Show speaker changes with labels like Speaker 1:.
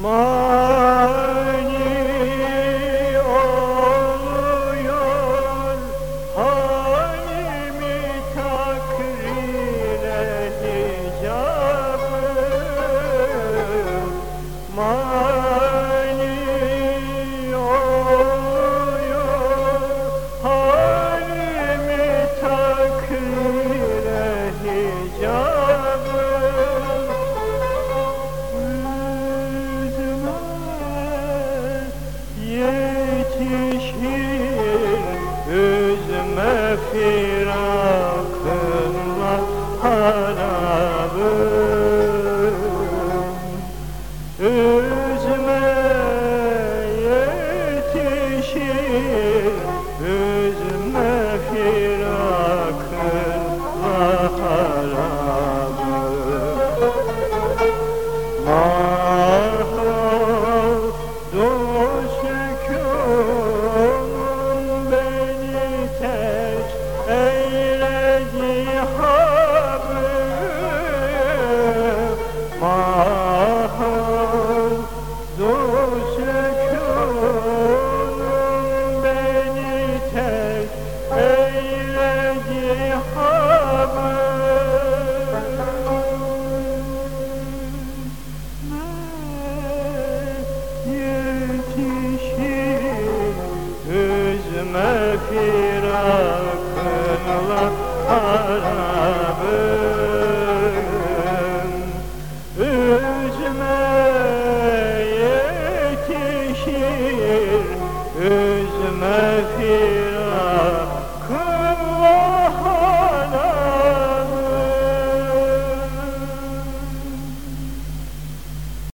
Speaker 1: Mom! Üzme firakınla harabım Üzme yetişir Üzme firakınla Üzme firakınla harabım Üzme yetişir Üzme firakınla